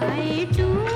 爱住。